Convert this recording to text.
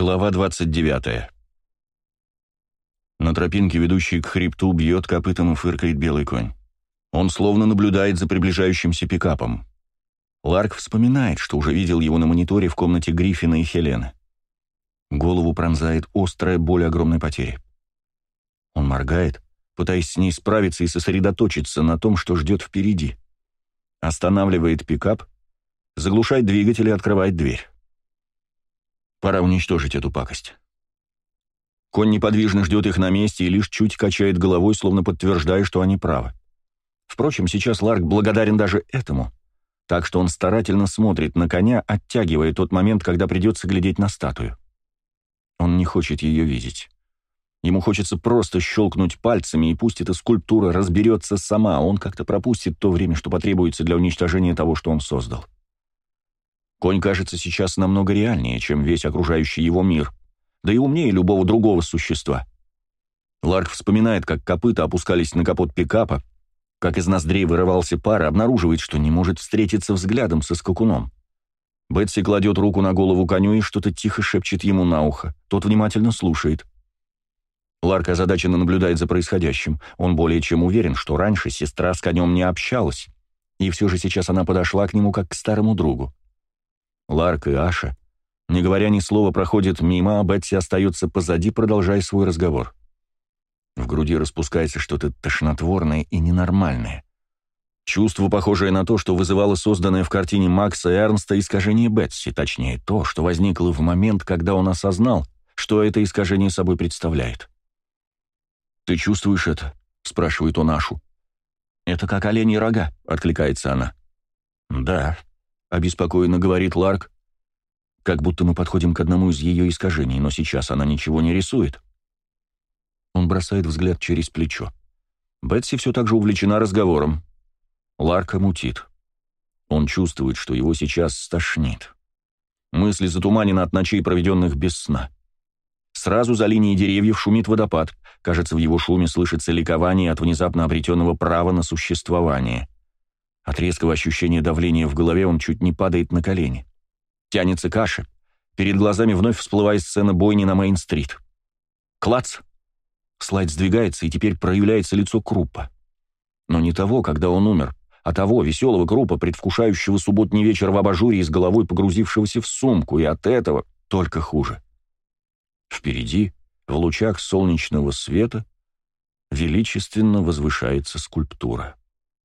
Глава 29. На тропинке, ведущей к хребту, бьет копытом и фыркает белый конь. Он словно наблюдает за приближающимся пикапом. Ларк вспоминает, что уже видел его на мониторе в комнате Гриффина и Хелены. Голову пронзает острая боль огромной потери. Он моргает, пытаясь с ней справиться и сосредоточиться на том, что ждет впереди. Останавливает пикап, заглушает двигатель и открывает дверь. Пора уничтожить эту пакость. Конь неподвижно ждет их на месте и лишь чуть качает головой, словно подтверждая, что они правы. Впрочем, сейчас Ларк благодарен даже этому, так что он старательно смотрит на коня, оттягивая тот момент, когда придется глядеть на статую. Он не хочет ее видеть. Ему хочется просто щелкнуть пальцами, и пусть эта скульптура разберется сама, он как-то пропустит то время, что потребуется для уничтожения того, что он создал. Конь кажется сейчас намного реальнее, чем весь окружающий его мир, да и умнее любого другого существа. Ларк вспоминает, как копыта опускались на капот пикапа, как из ноздрей вырывался пар, обнаруживает, что не может встретиться взглядом со скакуном. Бетси кладет руку на голову коню и что-то тихо шепчет ему на ухо. Тот внимательно слушает. Ларк озадаченно наблюдает за происходящим. Он более чем уверен, что раньше сестра с конем не общалась, и все же сейчас она подошла к нему как к старому другу. Ларк и Аша, не говоря ни слова, проходят мимо, а Бетси остается позади, продолжая свой разговор. В груди распускается что-то тошнотворное и ненормальное. Чувство, похожее на то, что вызывало созданное в картине Макса Эрнста искажение Бетси, точнее, то, что возникло в момент, когда он осознал, что это искажение собой представляет. «Ты чувствуешь это?» — спрашивает он Ашу. «Это как оленьи рога», — откликается она. «Да», — обеспокоенно говорит Ларк. «Как будто мы подходим к одному из ее искажений, но сейчас она ничего не рисует». Он бросает взгляд через плечо. Бетси все так же увлечена разговором. Ларка мутит. Он чувствует, что его сейчас стошнит. Мысли затуманены от ночей, проведенных без сна. Сразу за линией деревьев шумит водопад. Кажется, в его шуме слышится ликование от внезапно обретенного права на существование. От резкого ощущения давления в голове он чуть не падает на колени. Тянется каша. Перед глазами вновь всплывает сцена бойни на Мейн-стрит. Клац! Слайд сдвигается, и теперь проявляется лицо Крупа. Но не того, когда он умер, а того веселого Крупа, предвкушающего субботний вечер в абажуре и с головой погрузившегося в сумку, и от этого только хуже. Впереди, в лучах солнечного света, величественно возвышается скульптура.